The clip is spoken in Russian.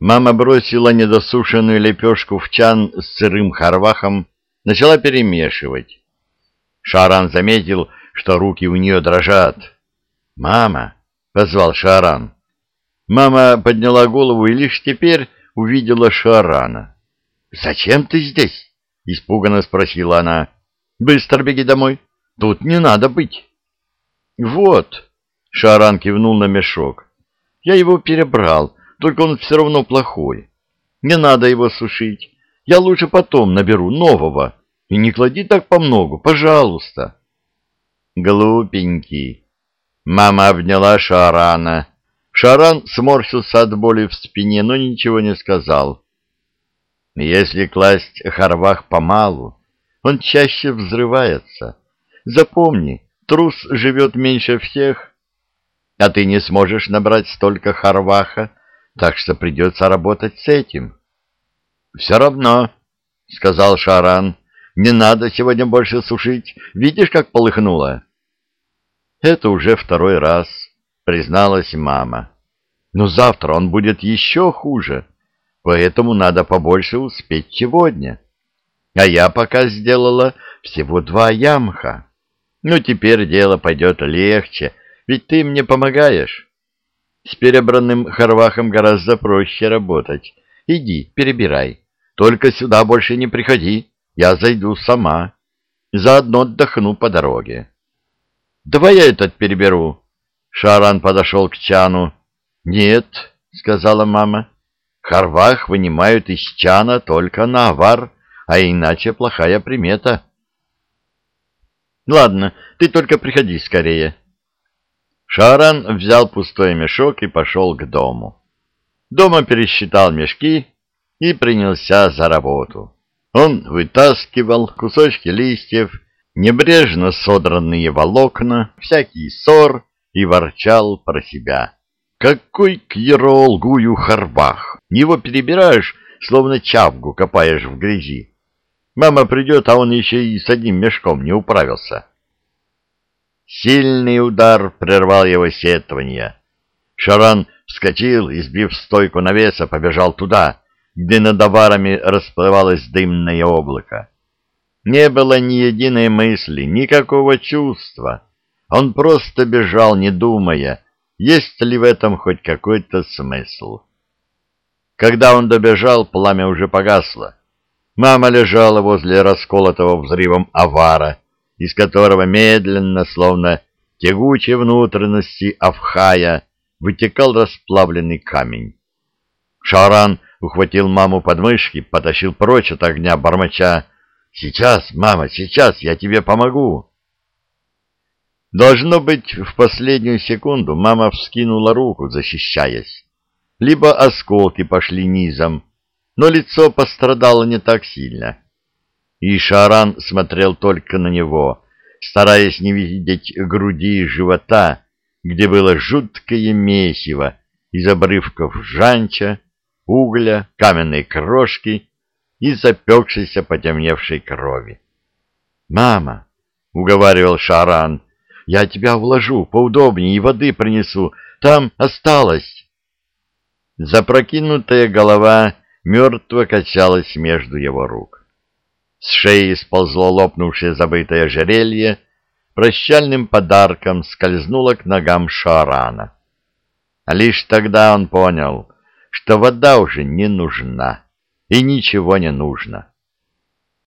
Мама бросила недосушенную лепешку в чан с сырым харвахом, начала перемешивать. Шаран заметил, что руки у нее дрожат. «Мама!» — позвал Шаран. Мама подняла голову и лишь теперь увидела Шарана. «Зачем ты здесь?» — испуганно спросила она. «Быстро беги домой. Тут не надо быть». «Вот!» — Шаран кивнул на мешок. «Я его перебрал только он все равно плохой. Не надо его сушить. Я лучше потом наберу нового. И не клади так по многу, пожалуйста. Глупенький. Мама обняла Шарана. Шаран сморщился от боли в спине, но ничего не сказал. Если класть харвах помалу, он чаще взрывается. Запомни, трус живет меньше всех, а ты не сможешь набрать столько харваха, так что придется работать с этим. — Все равно, — сказал Шаран, — не надо сегодня больше сушить. Видишь, как полыхнуло? — Это уже второй раз, — призналась мама. — Но завтра он будет еще хуже, поэтому надо побольше успеть сегодня. А я пока сделала всего два ямха. Ну, теперь дело пойдет легче, ведь ты мне помогаешь. С перебранным хорвахом гораздо проще работать. Иди, перебирай. Только сюда больше не приходи. Я зайду сама. Заодно отдохну по дороге. Давай я этот переберу. Шаран подошел к чану. Нет, сказала мама. Харвах вынимают из чана только на авар, а иначе плохая примета. Ладно, ты только приходи скорее. Шаран взял пустой мешок и пошел к дому. Дома пересчитал мешки и принялся за работу. Он вытаскивал кусочки листьев, небрежно содранные волокна, всякий ссор и ворчал про себя. Какой кьерол гую харбах! Его перебираешь, словно чавгу копаешь в грязи. Мама придет, а он еще и с одним мешком не управился. Сильный удар прервал его сетование. Шаран вскочил и, сбив стойку навеса, побежал туда, где над аварами расплывалось дымное облако. Не было ни единой мысли, никакого чувства. Он просто бежал, не думая, есть ли в этом хоть какой-то смысл. Когда он добежал, пламя уже погасло. Мама лежала возле расколотого взрывом авара, из которого медленно, словно тягучие внутренности Авхая, вытекал расплавленный камень. Шаран ухватил маму под мышки, потащил прочь от огня, бормоча «Сейчас, мама, сейчас, я тебе помогу!» Должно быть, в последнюю секунду мама вскинула руку, защищаясь. Либо осколки пошли низом, но лицо пострадало не так сильно и Шаран смотрел только на него, стараясь не видеть груди и живота, где было жуткое месиво из обрывков жанча, угля, каменной крошки и запекшейся потемневшей крови. «Мама!» — уговаривал Шаран. «Я тебя вложу поудобнее и воды принесу. Там осталось!» Запрокинутая голова мертво качалась между его рук. С шеи сползло лопнувшее забытое ожерелье, прощальным подарком скользнуло к ногам Шарана. А лишь тогда он понял, что вода уже не нужна и ничего не нужно.